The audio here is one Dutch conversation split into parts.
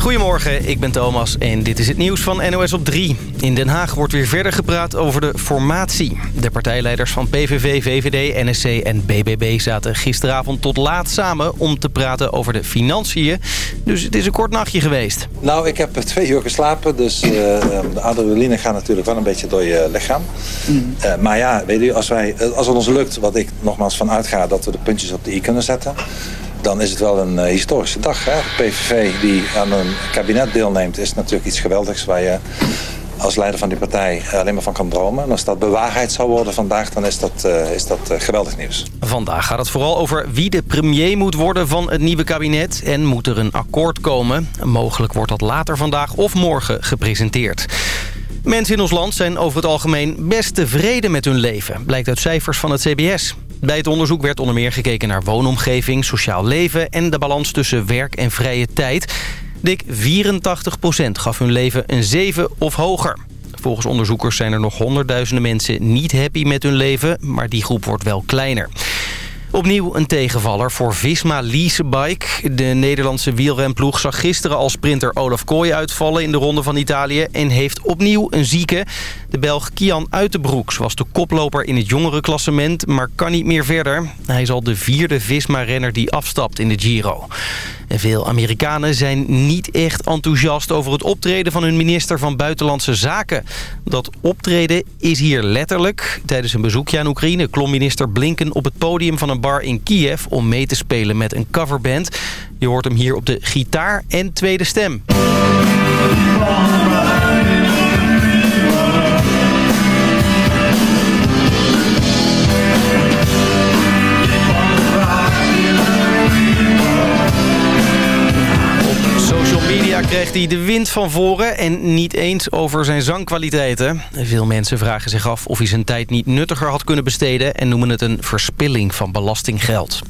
Goedemorgen, ik ben Thomas en dit is het nieuws van NOS op 3. In Den Haag wordt weer verder gepraat over de formatie. De partijleiders van PVV, VVD, NSC en BBB zaten gisteravond tot laat samen... om te praten over de financiën. Dus het is een kort nachtje geweest. Nou, ik heb twee uur geslapen, dus uh, de adrenaline gaat natuurlijk wel een beetje door je lichaam. Mm. Uh, maar ja, weet u, als, wij, als het ons lukt, wat ik nogmaals van uitga... dat we de puntjes op de i kunnen zetten dan is het wel een uh, historische dag. Hè? De PVV die aan een kabinet deelneemt is natuurlijk iets geweldigs... waar je als leider van die partij alleen maar van kan dromen. En als dat bewaarheid zou worden vandaag, dan is dat, uh, is dat uh, geweldig nieuws. Vandaag gaat het vooral over wie de premier moet worden van het nieuwe kabinet... en moet er een akkoord komen. Mogelijk wordt dat later vandaag of morgen gepresenteerd. Mensen in ons land zijn over het algemeen best tevreden met hun leven... blijkt uit cijfers van het CBS. Bij het onderzoek werd onder meer gekeken naar woonomgeving, sociaal leven... en de balans tussen werk en vrije tijd. Dik 84% gaf hun leven een 7 of hoger. Volgens onderzoekers zijn er nog honderdduizenden mensen niet happy met hun leven... maar die groep wordt wel kleiner. Opnieuw een tegenvaller voor Visma Leasebike. De Nederlandse wielrenploeg zag gisteren al sprinter Olaf Kooi uitvallen in de Ronde van Italië... en heeft opnieuw een zieke. De Belg Kian Uitenbroeks was de koploper in het jongerenklassement... maar kan niet meer verder. Hij is al de vierde Visma-renner die afstapt in de Giro. Veel Amerikanen zijn niet echt enthousiast over het optreden van hun minister van Buitenlandse Zaken. Dat optreden is hier letterlijk. Tijdens een bezoekje aan Oekraïne klom minister Blinken op het podium van een bar in Kiev om mee te spelen met een coverband. Je hoort hem hier op de gitaar en tweede stem. Kreeg hij de wind van voren en niet eens over zijn zangkwaliteiten. Veel mensen vragen zich af of hij zijn tijd niet nuttiger had kunnen besteden... en noemen het een verspilling van belastinggeld.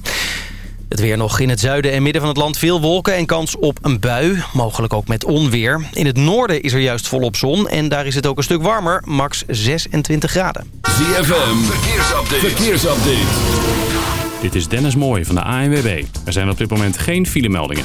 Het weer nog in het zuiden en midden van het land veel wolken en kans op een bui. Mogelijk ook met onweer. In het noorden is er juist volop zon en daar is het ook een stuk warmer. Max 26 graden. ZFM, verkeersupdate. verkeersupdate. Dit is Dennis Mooij van de ANWB. Er zijn op dit moment geen filemeldingen.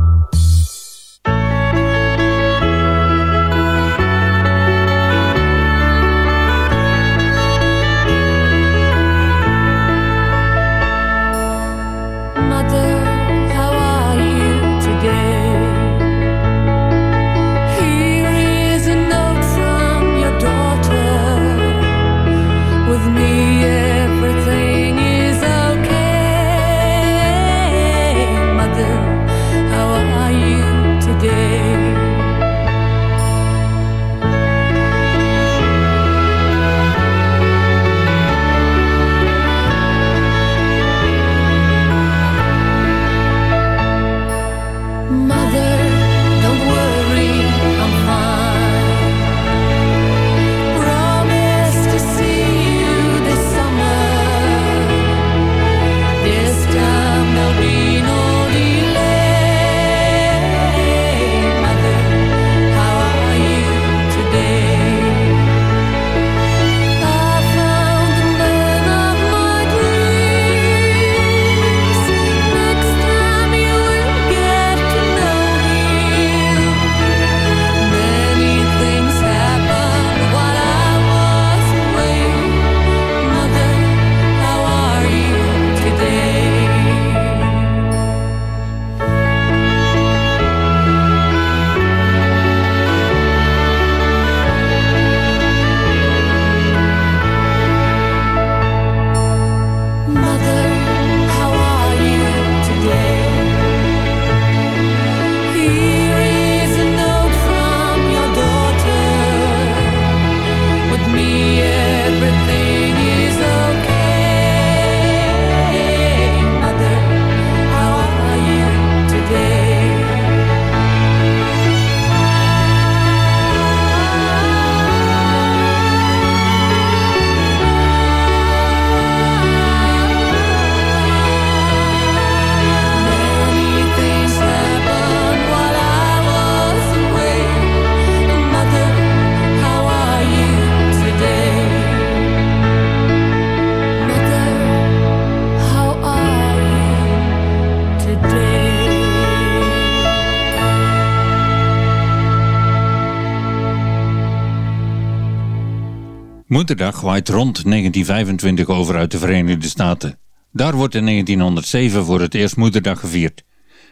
Moederdag waait rond 1925 over uit de Verenigde Staten. Daar wordt in 1907 voor het eerst Moederdag gevierd.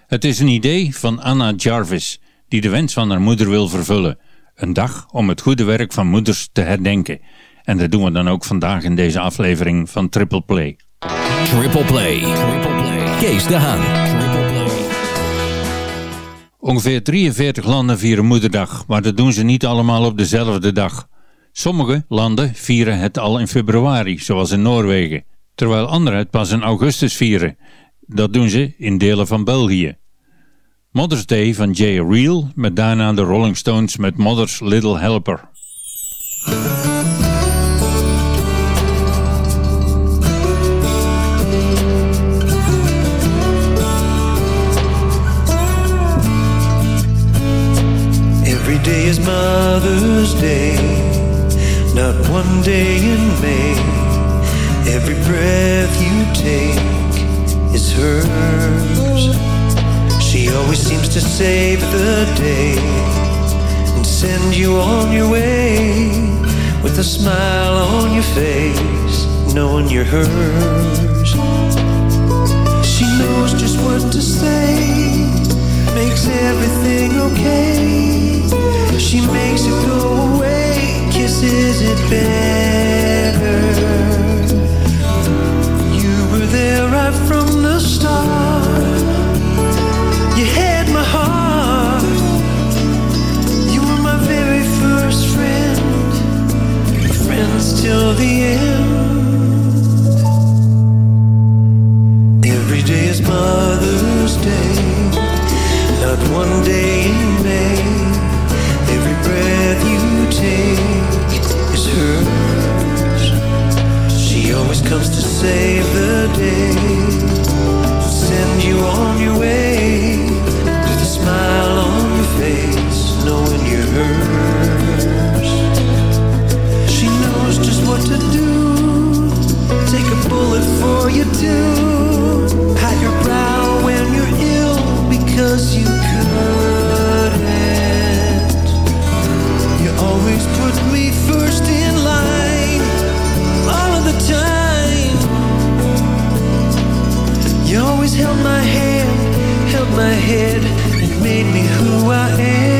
Het is een idee van Anna Jarvis, die de wens van haar moeder wil vervullen. Een dag om het goede werk van moeders te herdenken. En dat doen we dan ook vandaag in deze aflevering van Triple Play. Triple Play. Triple Play. Kees de Haan. Triple Play. Ongeveer 43 landen vieren Moederdag, maar dat doen ze niet allemaal op dezelfde dag. Sommige landen vieren het al in februari, zoals in Noorwegen, terwijl andere het pas in augustus vieren. Dat doen ze in delen van België. Mother's Day van Jay Reel, met daarna de Rolling Stones met Mother's Little Helper. Seems to save the day and send you on your way with a smile on your face, knowing you're hers. She knows just what to say, makes everything okay. She makes it go away, kisses it better. You were there right from the start. Till the end. Every day is Mother's Day, not one day in May. Every breath you take is hers. She always comes to save the day, send you on you too. Pat your brow when you're ill because you couldn't. You always put me first in line, all of the time. You always held my hand, held my head, and made me who I am.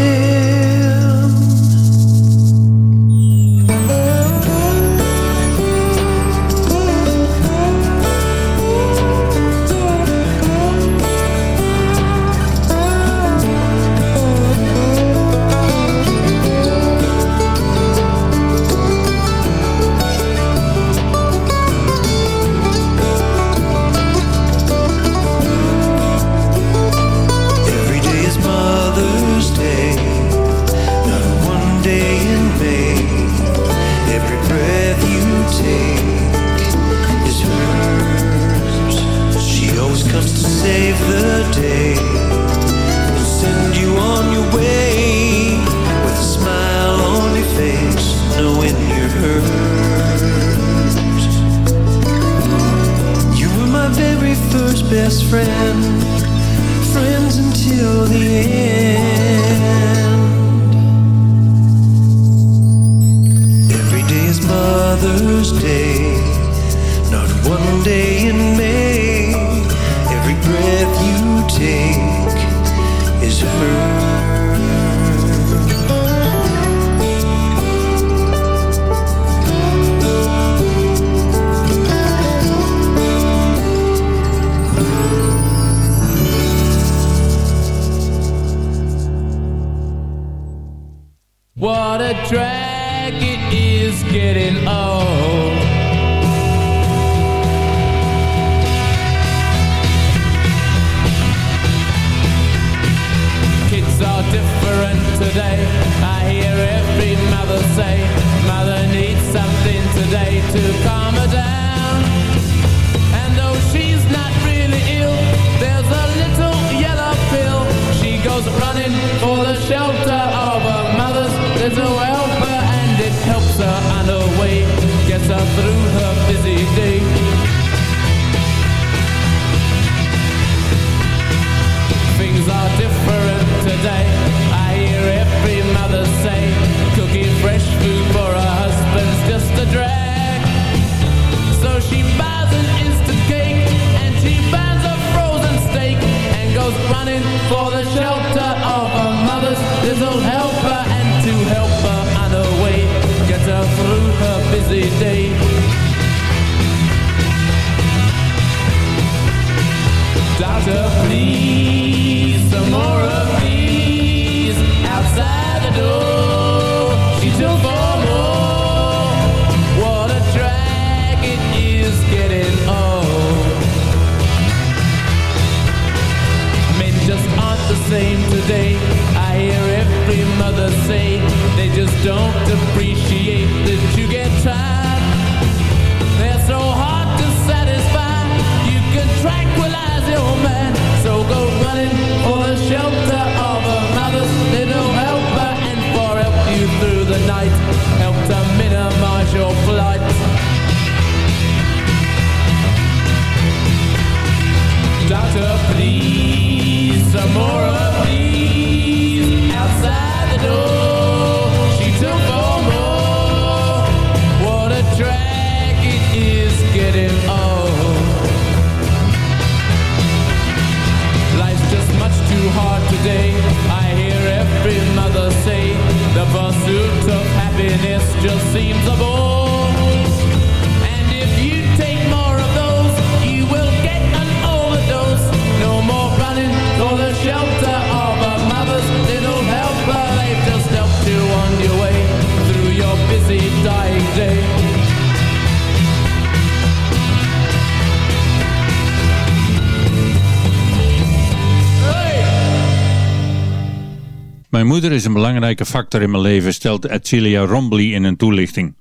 Mijn moeder is een belangrijke factor in mijn leven, stelt Edcilia Rombly in een toelichting.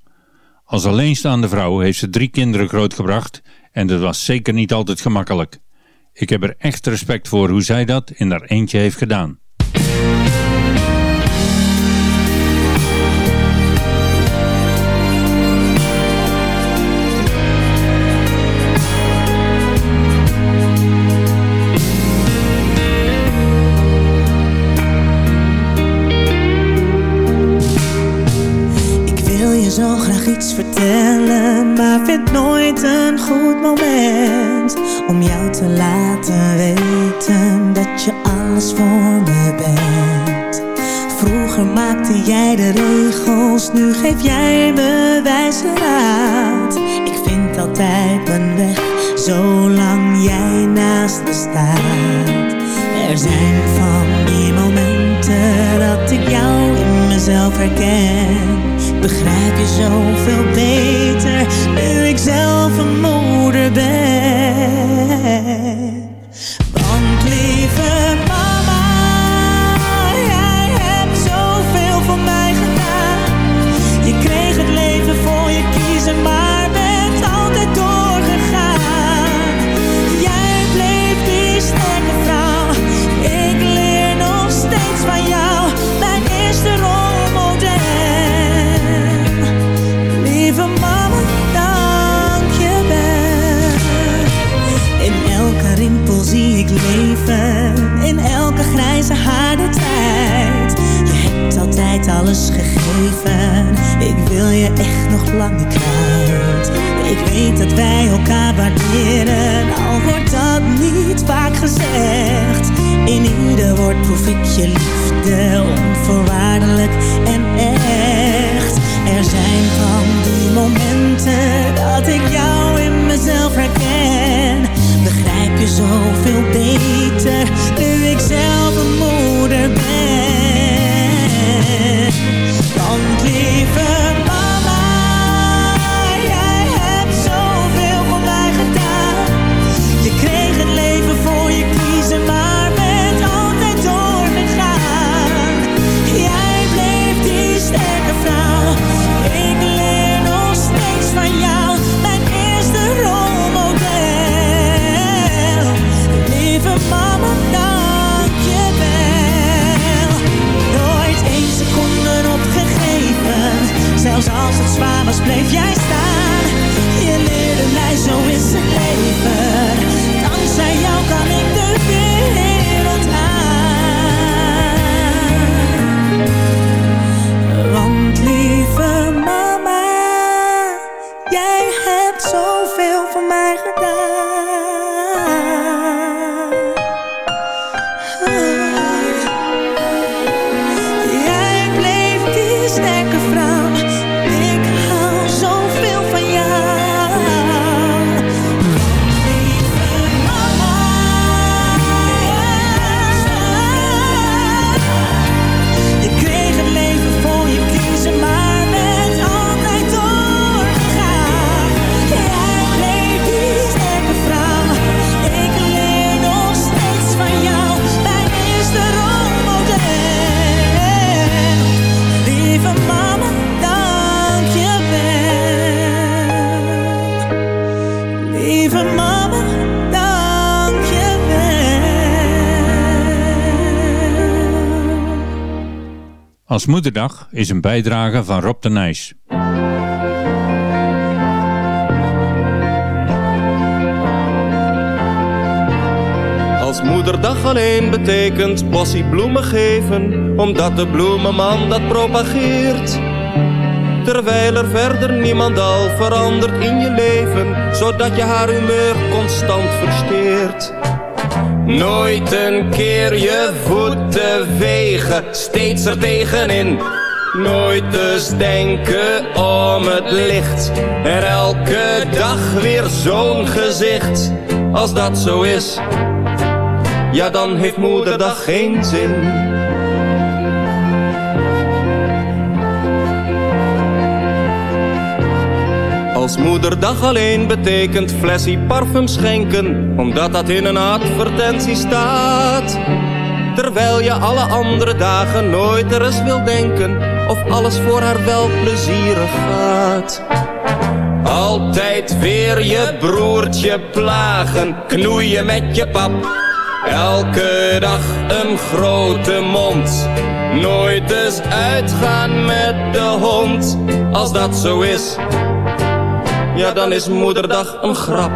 Als alleenstaande vrouw heeft ze drie kinderen grootgebracht en dat was zeker niet altijd gemakkelijk. Ik heb er echt respect voor hoe zij dat in haar eentje heeft gedaan. Om jou te laten weten dat je alles voor me bent. Vroeger maakte jij de regels, nu geef jij me wijze raad. Ik vind altijd mijn weg, zolang jij naast me staat. Er zijn van die momenten dat ik jou in mezelf herken. Begrijp je zoveel beter zelf een moeder ben. In elke grijze haar de tijd. Je hebt altijd alles gegeven, ik wil je echt nog lang kwijt. Ik weet dat wij elkaar waarderen, al wordt dat niet vaak gezegd. In ieder woord proef ik je liefde, onvoorwaardelijk en echt. Er zijn van die momenten dat ik jou in mezelf herken. Zoveel beter waar bleef jij staan. Je leerde mij, zo in zijn leven. Dankzij jou kan ik de wereld. Als moederdag is een bijdrage van Rob de Nijs. Als moederdag alleen betekent bossie bloemen geven, omdat de bloemenman dat propageert. Terwijl er verder niemand al verandert in je leven, zodat je haar humeur constant versteert. Nooit een keer je voeten vegen, steeds er tegenin. Nooit dus denken om het licht. En elke dag weer zo'n gezicht. Als dat zo is, ja dan heeft moederdag geen zin. Als moederdag alleen betekent flessie parfum schenken, omdat dat in een advertentie staat. Terwijl je alle andere dagen nooit er eens wil denken, of alles voor haar wel plezierig gaat. Altijd weer je broertje plagen, knoeien met je pap. Elke dag een grote mond, nooit eens uitgaan met de hond. Als dat zo is, ja dan is moederdag een grap.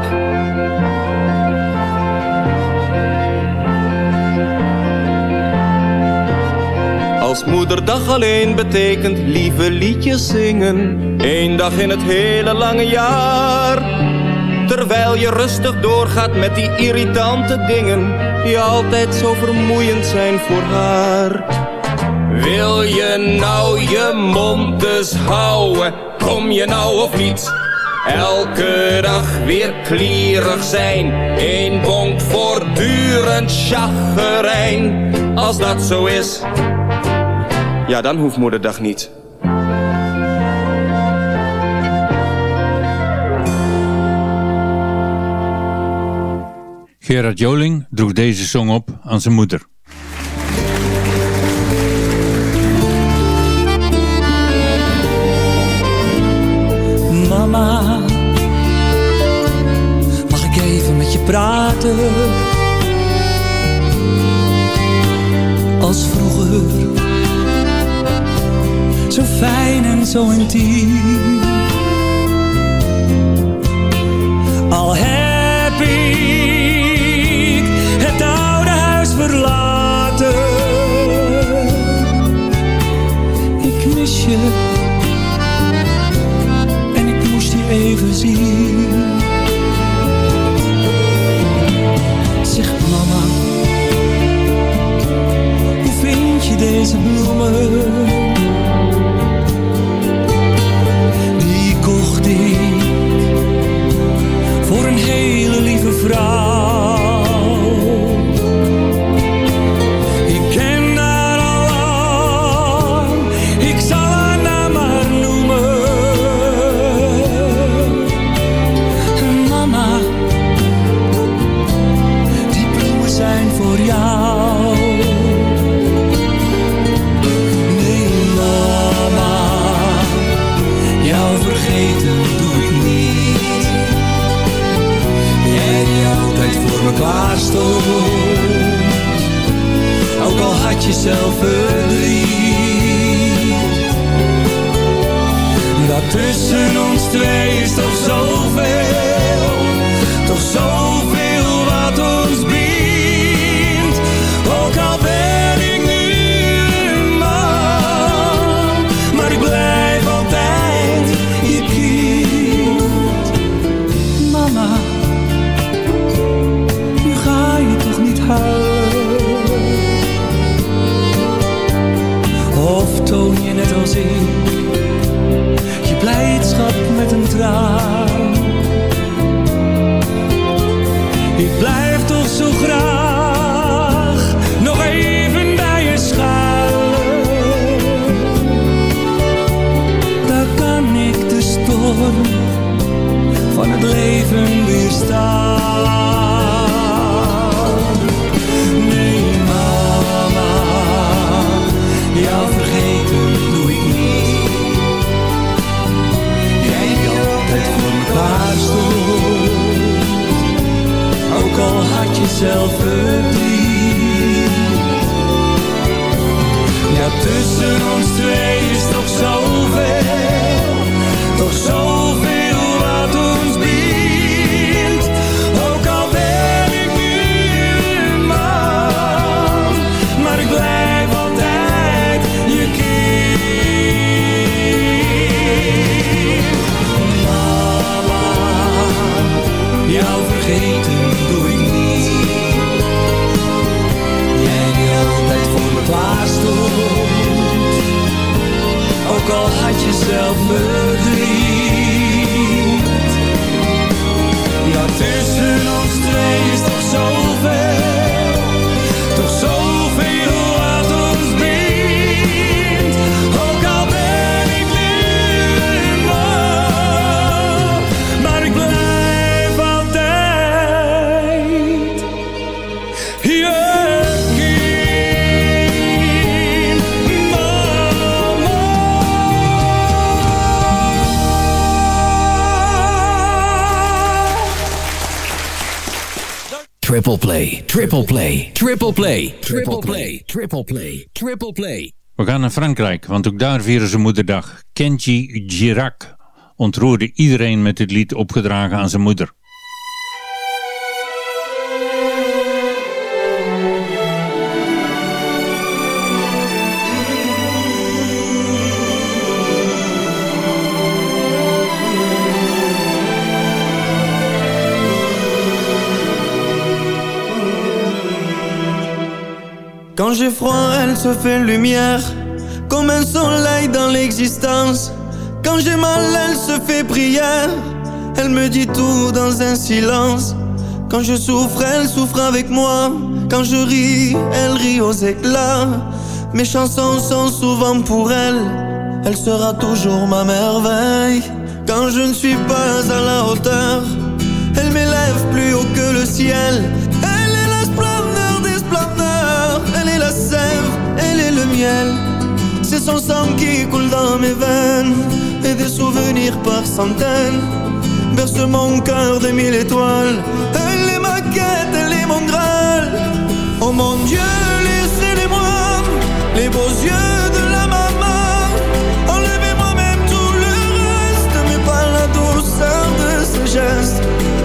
Als moederdag alleen betekent lieve liedjes zingen, één dag in het hele lange jaar. Terwijl je rustig doorgaat met die irritante dingen, die altijd zo vermoeiend zijn voor haar. Wil je nou je mond dus houden, kom je nou of niet? Elke dag weer klierig zijn, één bonk voortdurend chagrijn. Als dat zo is, ja dan hoeft moederdag niet. Gerard Joling droeg deze song op aan zijn moeder. going to triple play, triple play, triple play, triple play, triple play. We gaan naar Frankrijk, want ook daar vieren ze moederdag. Kenji Girac ontroerde iedereen met dit lied opgedragen aan zijn moeder. Quand j'ai froid, elle se fait lumière, comme un soleil dans l'existence. Quand j'ai mal, elle se fait prière, elle me dit tout dans un silence. Quand je souffre, elle souffre avec moi. Quand je ris, elle rit aux éclats. Mes chansons sont souvent pour elle, elle sera toujours ma merveille. Quand je ne suis pas à la hauteur, elle m'élève plus haut que le ciel. Son sang qui coule dans mes veines et des souvenirs par centaines berce mon cœur de mille étoiles. Elle est ma quête, elle est mon graal. Oh mon Dieu, laissez-les-moi les beaux yeux de la maman. Enlevez-moi même tout le reste, mais pas la douceur de ses gestes.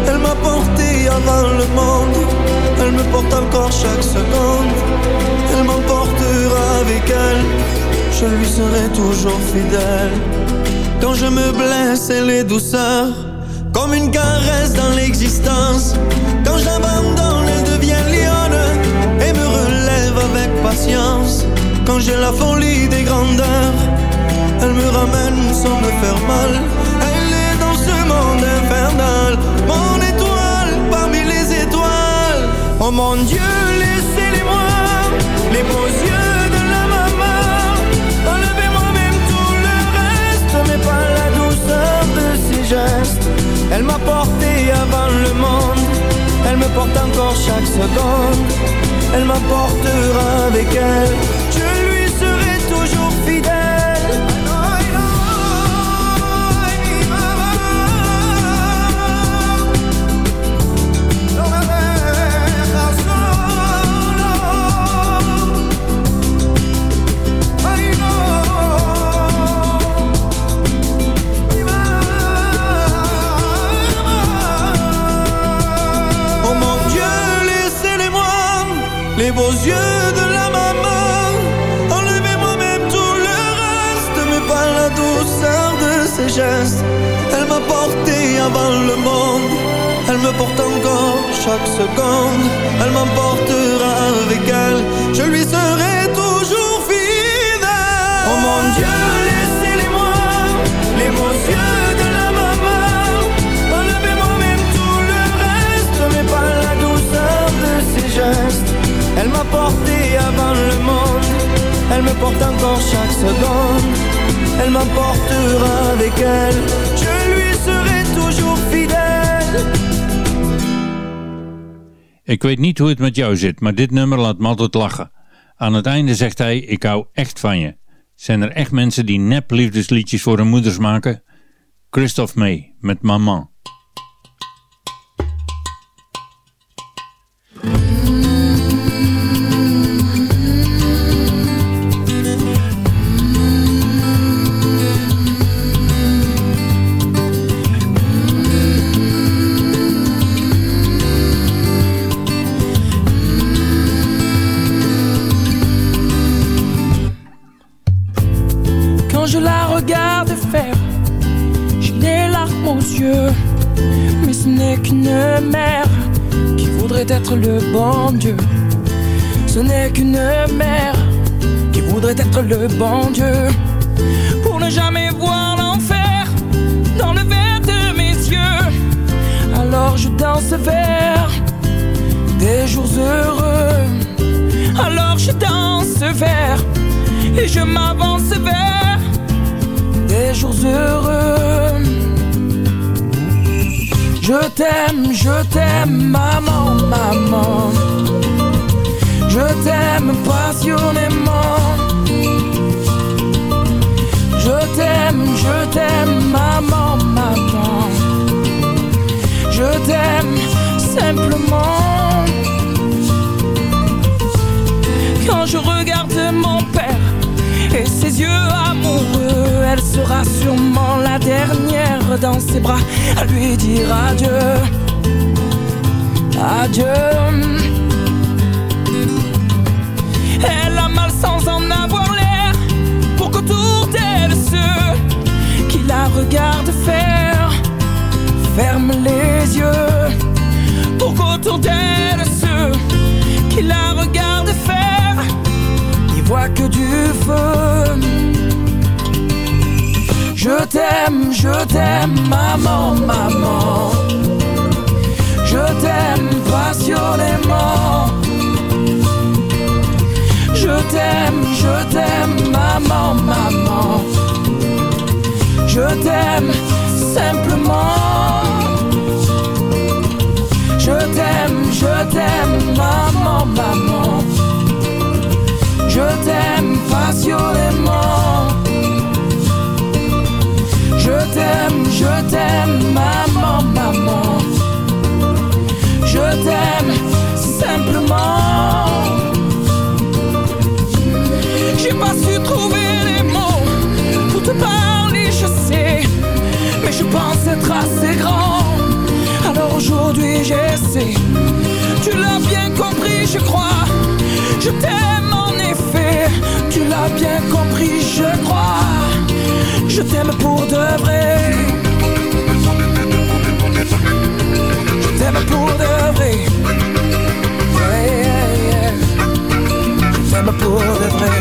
Elle m'a porté avant le monde, elle me porte encore chaque seconde. Elle m'emportera avec elle, je lui serai toujours fidèle. Quand je me blesse, elle est douceur, comme une caresse dans l'existence. Quand j'abandonne, elle devient lionne et me relève avec patience. Quand j'ai la folie des grandeurs, elle me ramène sans me faire mal. Elle est dans ce monde infernal, mon étoile parmi les étoiles. Oh mon Dieu, elle me porte encore chaque seconde. Elle m'apportera avec elle, beaux yeux de la maman. Enlevez-moi même tout le reste, mais pas la douceur de ses gestes. Elle m'a porté avant le monde, elle me porte encore chaque seconde. Elle m'emportera avec elle, je lui serai toujours fidèle. Oh mon Dieu, laissez-les-moi, les beaux yeux Elle m'a porté avant le monde, elle me porte encore chaque seconde. Elle m'emportera avec elle, je lui serai toujours fidèle. Ik weet niet hoe het met jou zit, maar dit nummer laat me altijd lachen. Aan het einde zegt hij, ik hou echt van je. Zijn er echt mensen die nep liefdesliedjes voor hun moeders maken? Christophe May met Maman. Bon Dieu. Pour ne jamais voir l'enfer dans le verre de mes yeux. Alors je danse vers des jours heureux. Alors je danse vers et je m'avance vers des jours heureux. Je t'aime, je t'aime, maman, maman. Je t'aime passionnément. Je t'aime, je t'aime, maman, maman. Je t'aime simplement. Quand je regarde mon père et ses yeux amoureux, elle sera sûrement la dernière dans ses bras à lui dire adieu. Adieu. Elle a mal sans en avoir regardent faire ferment les yeux pour qu'autour d'elle ceux qui la regardent faire n'y voient que du feu. Je t'aime, je t'aime, maman, maman. Je t'aime passionnément. Je t'aime, je t'aime, maman, maman. Je t'aime simplement. Je t'aime, je t'aime, maman, maman. Je t'aime passionnément. Je t'aime, je t'aime, maman, maman. Je t'aime simplement. J'ai pas su trouver Mais je pense être assez grand. Alors aujourd'hui j'essaie. Tu l'as bien compris, je crois. Je t'aime en effet. Tu l'as bien compris, je crois. Je t'aime pour de vrai. Je t'aime pour de vrai. Je t'aime pour de vrai.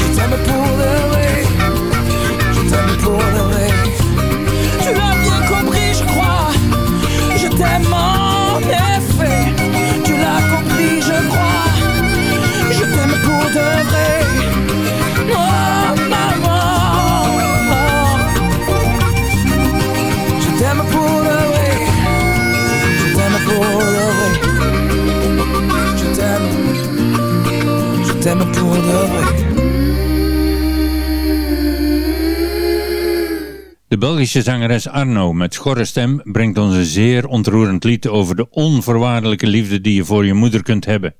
Je t'aime pour de vrai. Je t'aime pour de vrai. De Belgische zangeres Arno met schorre stem brengt ons een zeer ontroerend lied over de onvoorwaardelijke liefde die je voor je moeder kunt hebben.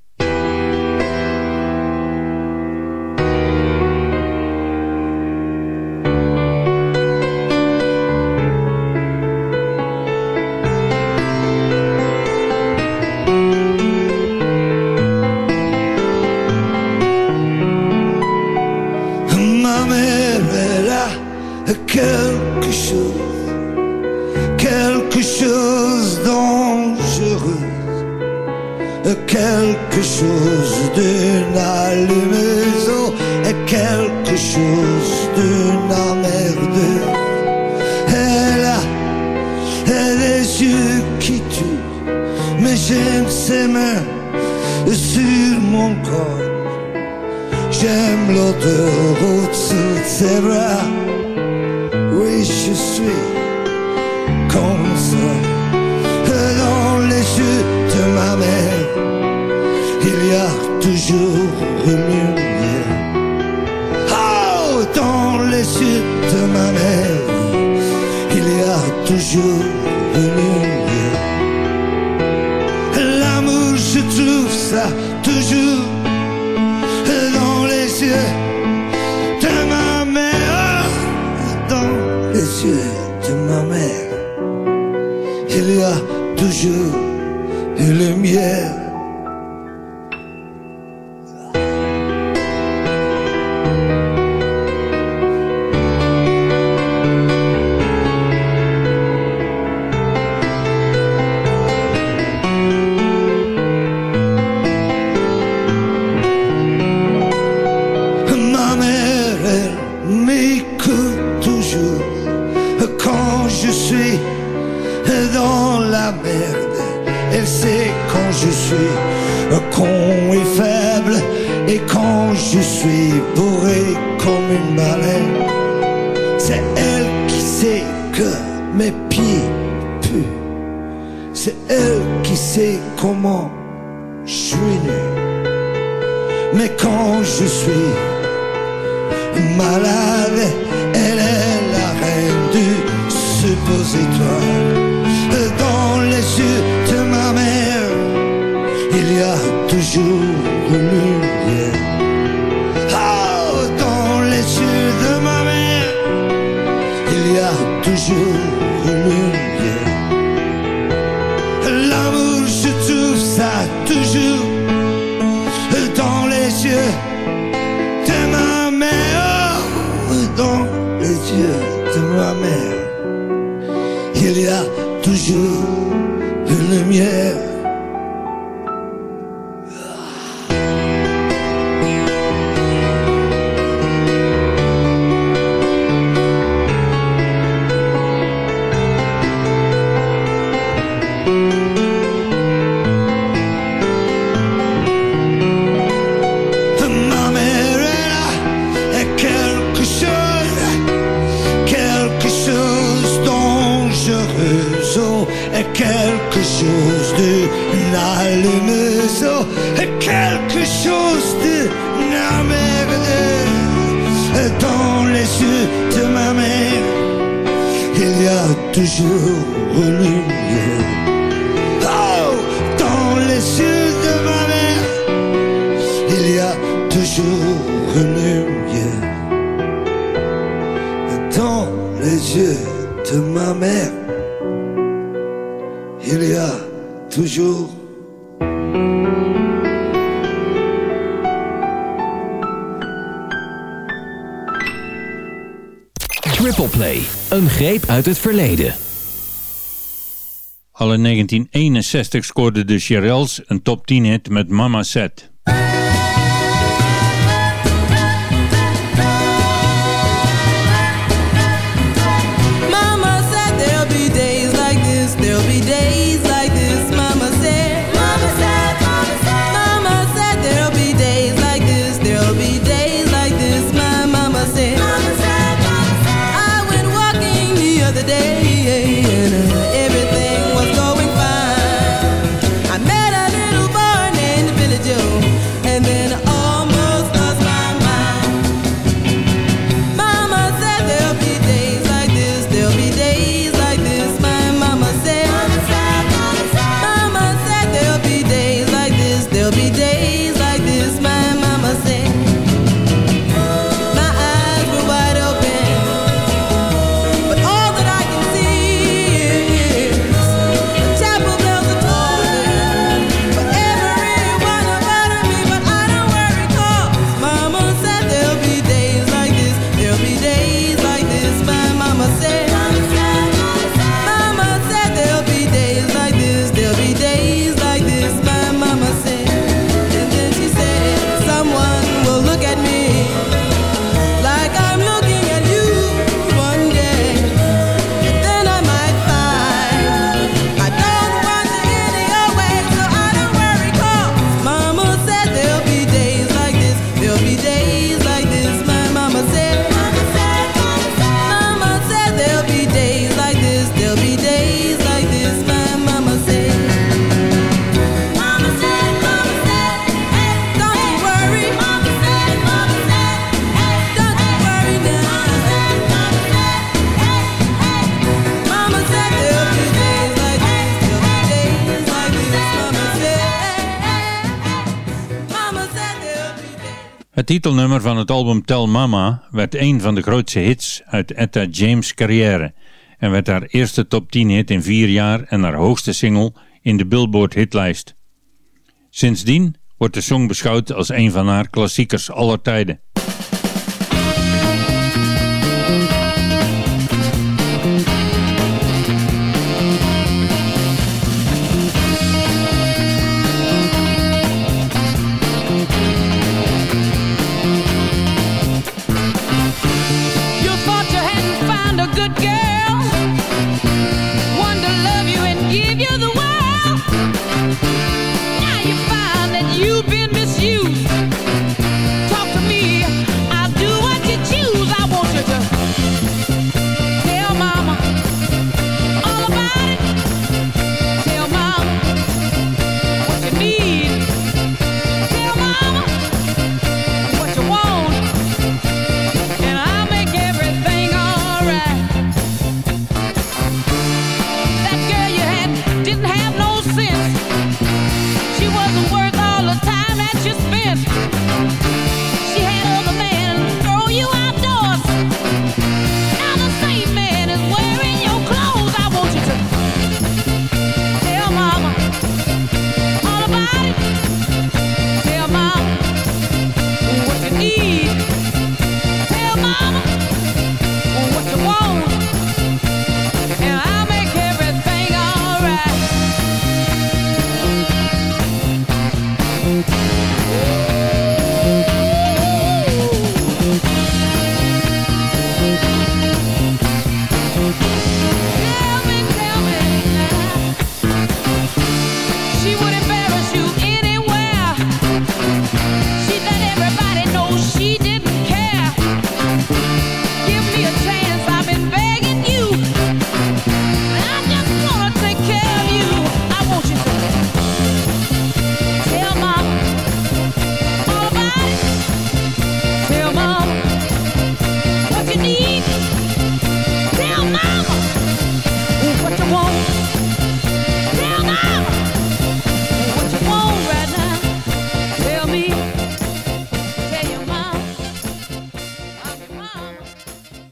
Oh, dans les yeux de ma mère, il y a toujours une lumière. L'amour, je trouve ça toujours dans les yeux de ma mère, dans les yeux de ma mère, il y a toujours une lumière. dans les yeux de ma mère, il y a toujours une lumière. uit het verleden. Al in 1961 scoorden de Shirelles een top 10 hit met Mama Set. titelnummer van het album Tell Mama werd een van de grootste hits uit Etta James' carrière en werd haar eerste top 10 hit in vier jaar en haar hoogste single in de Billboard hitlijst. Sindsdien wordt de song beschouwd als een van haar klassiekers aller tijden.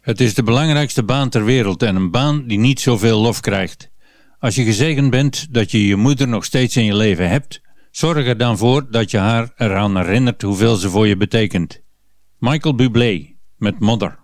Het is de belangrijkste baan ter wereld en een baan die niet zoveel lof krijgt. Als je gezegend bent dat je je moeder nog steeds in je leven hebt, zorg er dan voor dat je haar eraan herinnert hoeveel ze voor je betekent. Michael Bublé met Mother.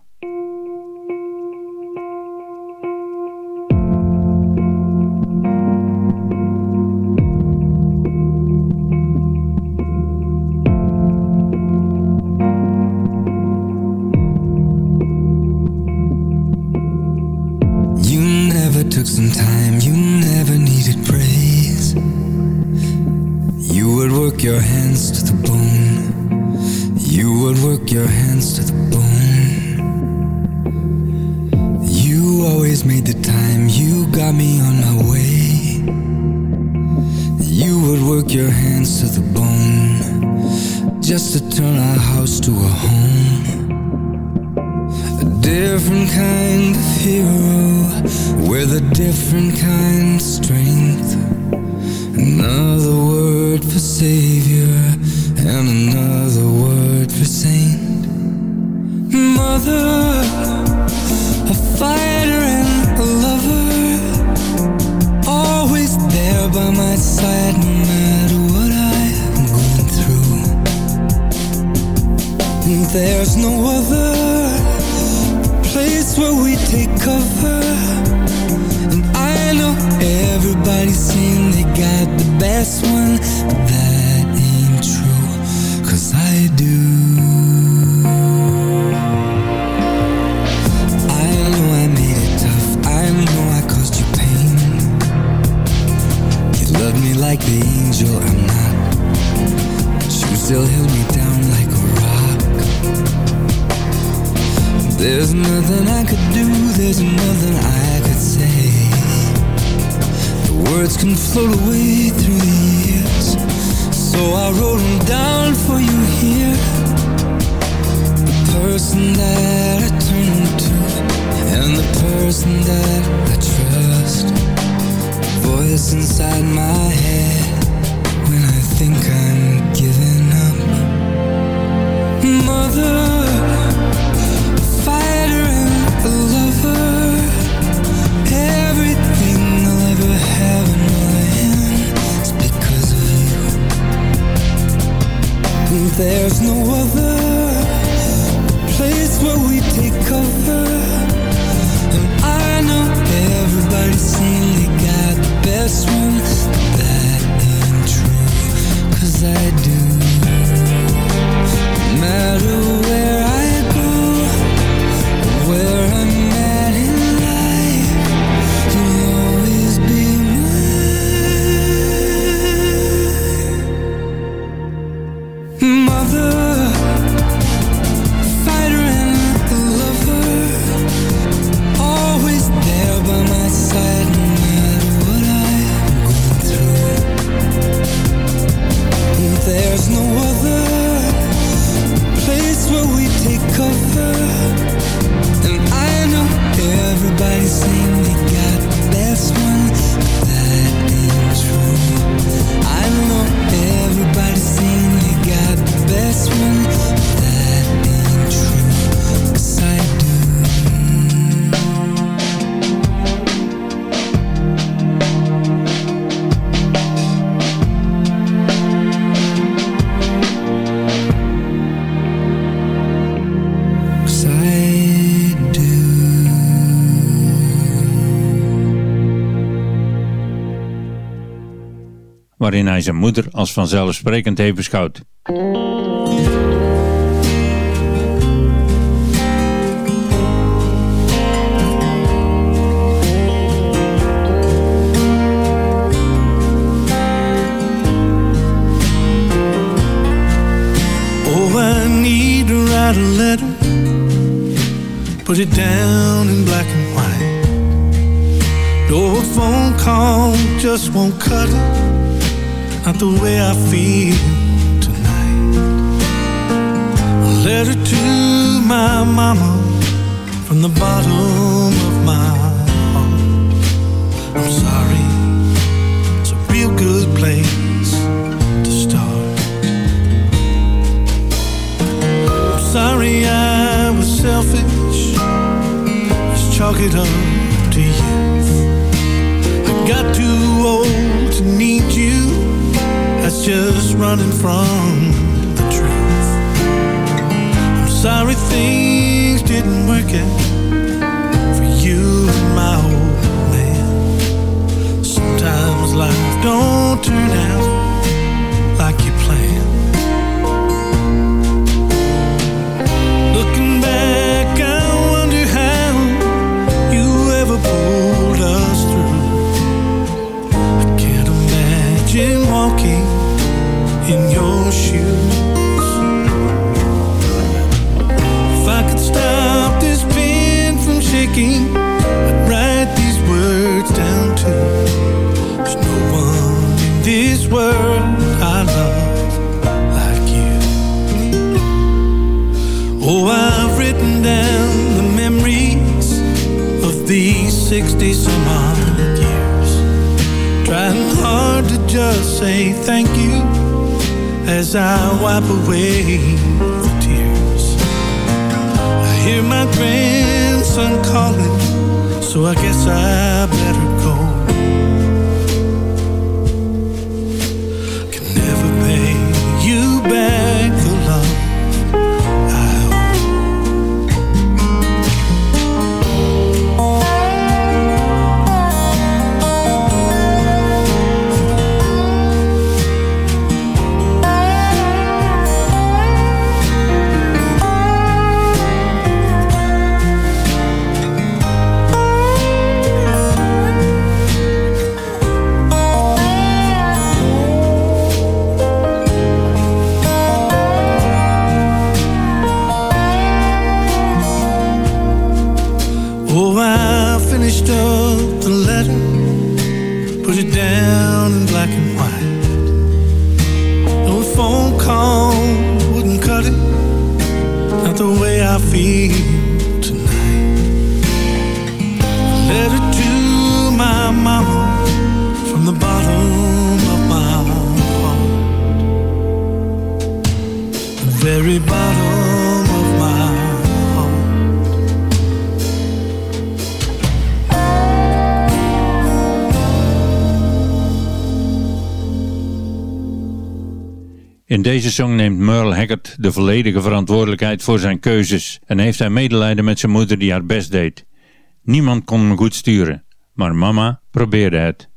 There's no other place where we take cover. And I know everybody's saying they got the best one. but That ain't true, cause I do. I know I made it tough. I know I caused you pain. You love me like the angel I'm not. You still held me There's nothing I could do, there's nothing I could say. The words can float away through the years. So I wrote them down for you here. The person that I turn to, and the person that I trust. Voice inside my head when I think I'm giving up. Mother There's no other place where we take cover. And I know everybody's saying they got the best one. That ain't true, 'cause I do. No matter where waarin hij zijn moeder als vanzelfsprekend heeft beschouwd. Sorry things didn't work out for you and my old man. Sometimes life don't turn out say thank you as I wipe away the tears. I hear my grandson calling, so I guess I down in black and white. No phone call wouldn't cut it, not the way I feel tonight. A letter to my mama from the bottom of my heart, the very bottom In deze song neemt Merle Haggard de volledige verantwoordelijkheid voor zijn keuzes en heeft hij medelijden met zijn moeder die haar best deed. Niemand kon hem goed sturen, maar mama probeerde het.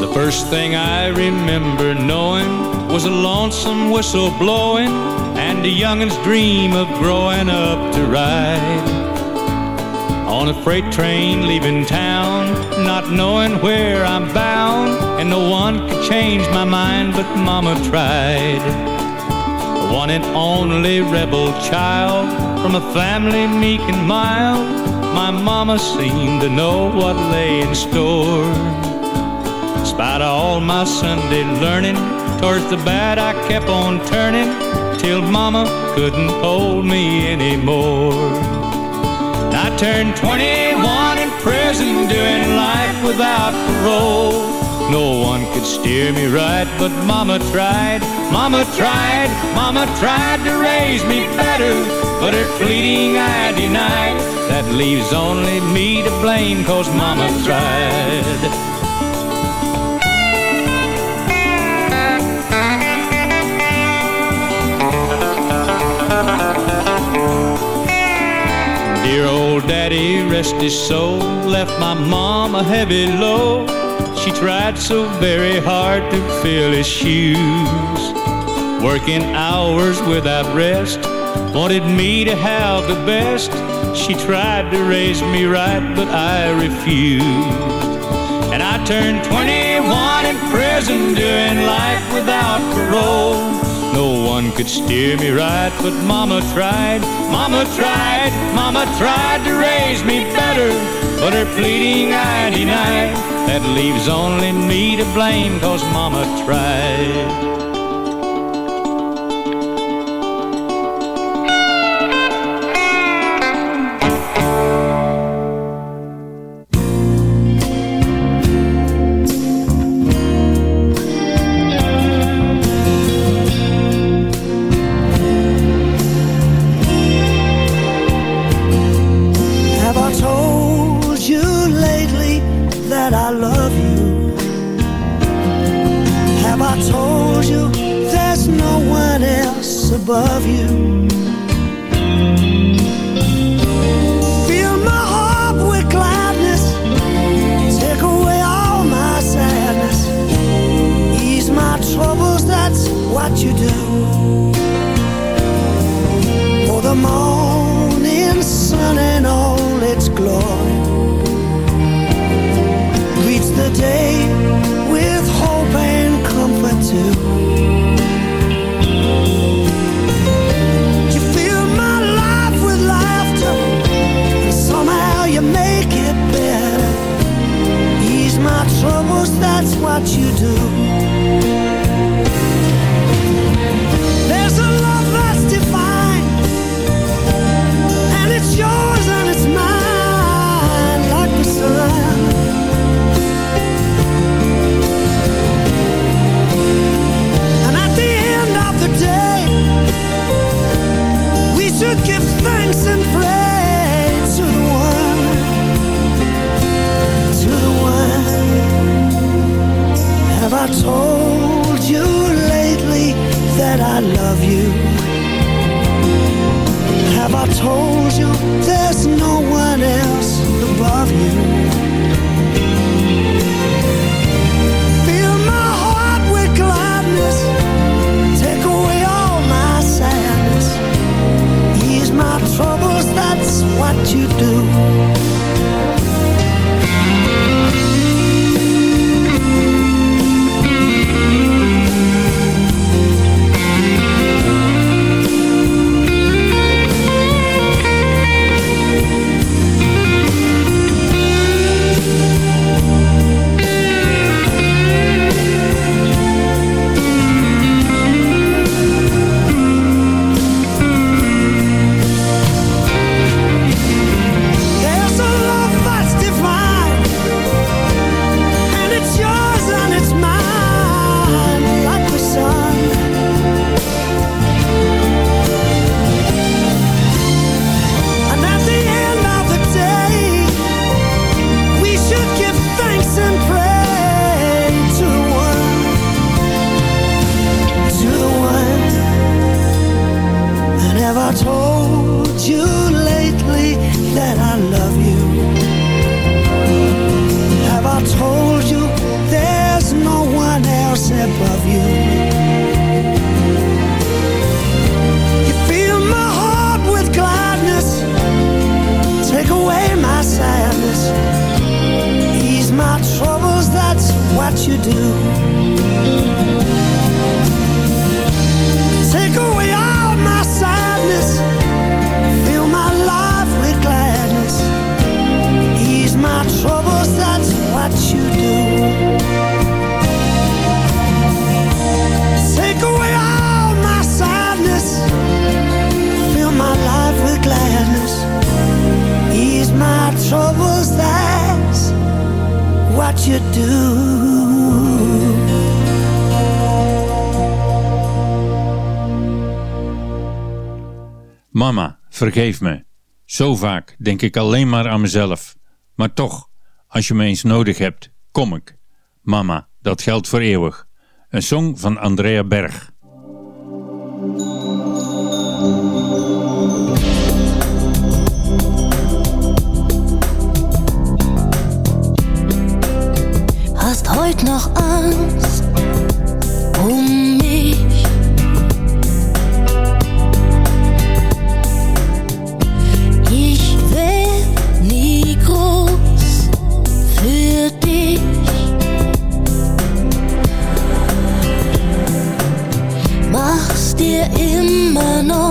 The first thing I remember knowing was a lonesome whistle blowing and a youngin's dream of growing up to ride on a freight train leaving town, not knowing where I'm bound, and no one could change my mind, but Mama tried. The one and only rebel child from a family meek and mild, my Mama seemed to know what lay in store. Spite of all my Sunday learning, towards the bad I kept on turning till Mama couldn't hold me anymore. I turned 21 in prison, doing life without parole. No one could steer me right, but Mama tried, Mama tried, Mama tried to raise me better, but her pleading I denied. That leaves only me to blame, cause Mama tried. Daddy, rest his soul, left my mom a heavy load. She tried so very hard to fill his shoes, working hours without rest. Wanted me to have the best. She tried to raise me right, but I refused. And I turned 21 in prison, doing life without parole. No one could steer me right, but Mama tried, Mama tried, Mama tried to raise me better, but her pleading I denied. That leaves only me to blame, cause Mama tried. Geef me. Zo vaak denk ik alleen maar aan mezelf. Maar toch, als je me eens nodig hebt, kom ik. Mama, dat geldt voor eeuwig. Een song van Andrea Berg. Hast heute nog Angst? in immer.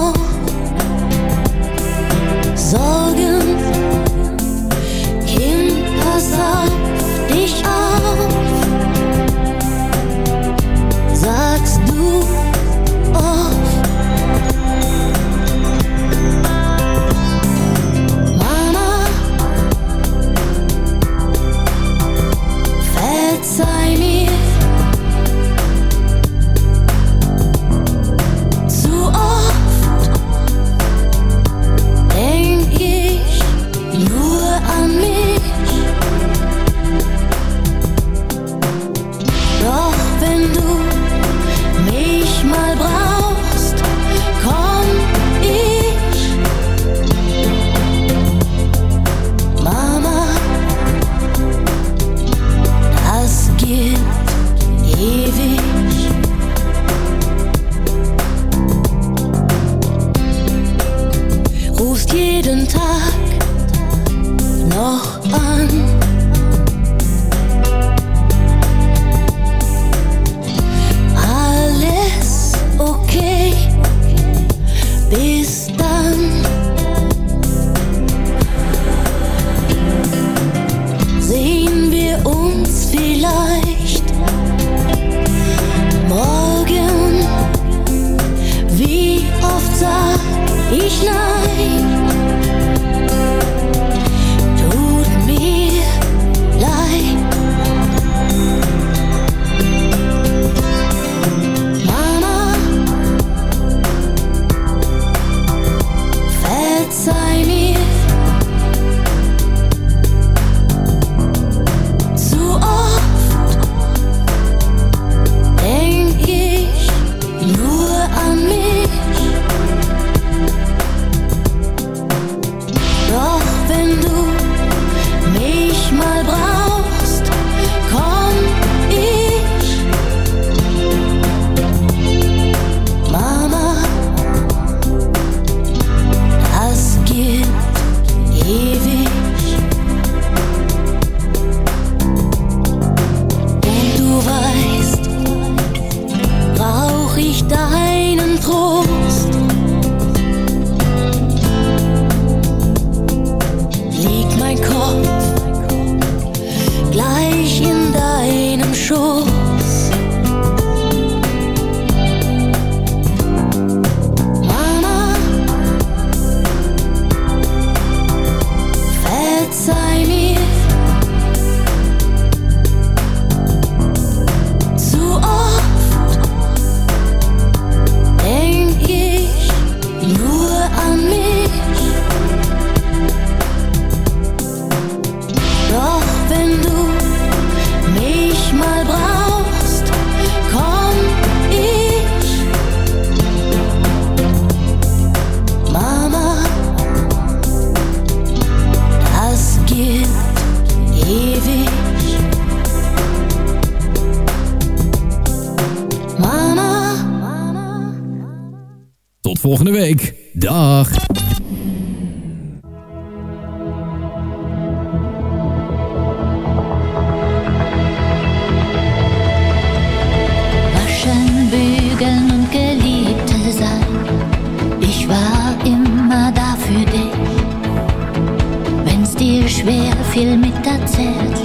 viel mit der Zeit.